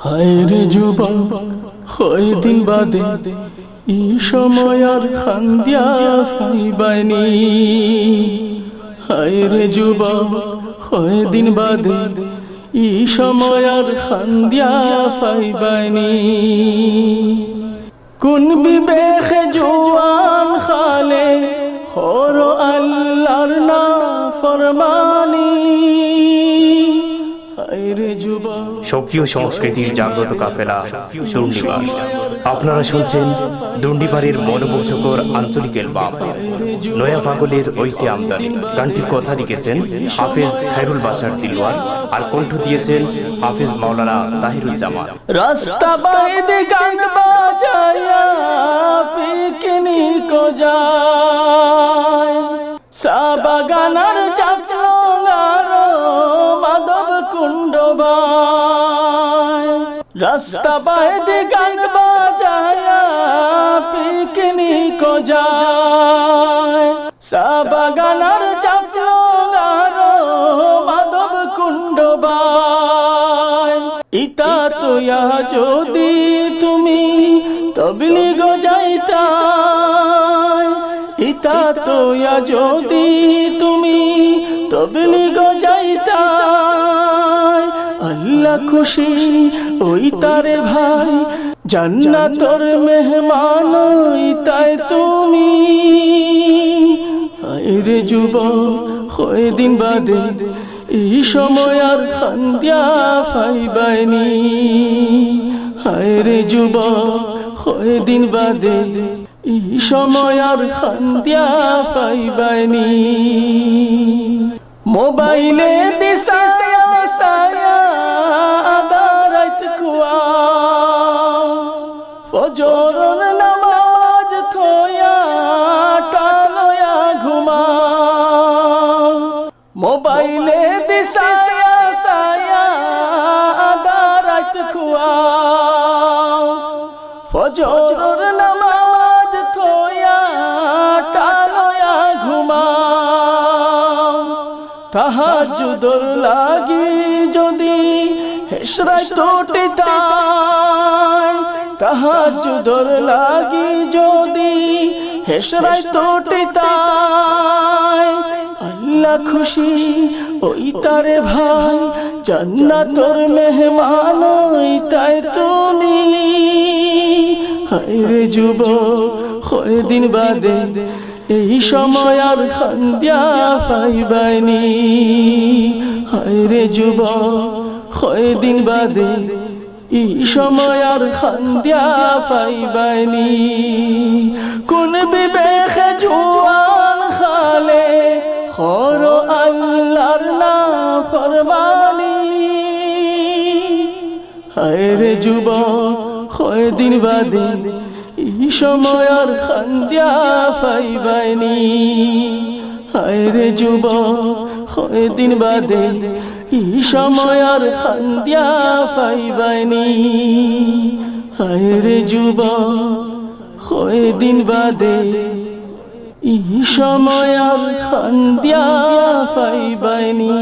হায় রে যুবক, হয় দিন বাদে ই সময় আর খান্দিয়া ফাইবাইনি হায় রে যুবক, হয় দিন বাদে ই সময় আর খান্দিয়া কোন বিবেকে জোয়ান খালে খর আল্লাহর না ফরমানি সক্রিয় সংস্কৃতির জাগ্রত কাফেলা দুর্নিবার আপনারা শুনছেন দুর্নিবারের মনোমুগ্ধকর আঞ্চলিক এলবাম নয়া পাগলের ঐসি আমদানি। গানটির কথা লিখেছেন হাফিজ খাইরুল বাসার দিলওয়ার আর কণ্ঠ দিয়েছেন হাফেজ মাওলানা তাহিরুজ্জামান। রাস্তা বাইরে গান বাজায়া পিকনিক যায়। সা কুণ্ড রাস্তা বাইরে গান বাজায়া পিকনিক যায়। সা বাগানার চাপলার মাধব কুণ্ড ইতা তোয়া যদি তুমি তবলি গো যাইতা ইতা তোয়া যদি তুমি তবলি গো যাইতা আল্লাহ খুশি, ওই তারে ভাই। জান্নাতর মেহমান তাই তুমি। আইরে যুব হয় দিন বাদে, এই সময় আর খান্দিয়া ফাইবাইনি হায় রে যুব হয় দিন বাদে, এই সময় আর খান্দিয়া ফাইবাইনি মোবাইলে দিশা সায়া ফজর নামাজ থোয়া টাটলয়া ঘুমা মোবাইলে দিশা সায়া আদারত খুয়া ফজর নামাজ থোয়া টালয়া ঘুমা তাহাজুদর লাগি যদি হেসরাই তোটিতাই তাহাজুদর লাগি যদি হেসরাই তোটিতাই আল্লাহ খুশি, ওই তারে ভাই, জান্নাতর মেহমান, ওই তাই তুমি। হায়রে যুব দিন বাদে, এই সময় আর খান্দিয়া পাইবাইনি। হায়রে যুব দিন বাদে এই সময় আর খান্দিয়া পাইবাইনি কোন বিবেকে জুয়ান খালে খর আল্লাহর না ফরমানি হায়রে যুব হয় দিন বাদে এই সময় আর খান্দিয়া পাইবাইনি হায়রে যুব হয় দিন বাদে এই সময় আর খান্দিয়া পাইবাইনি হায়রে যুব হয় দিন বাদে ই সময়ার খান্দিয়া পাইবাইনি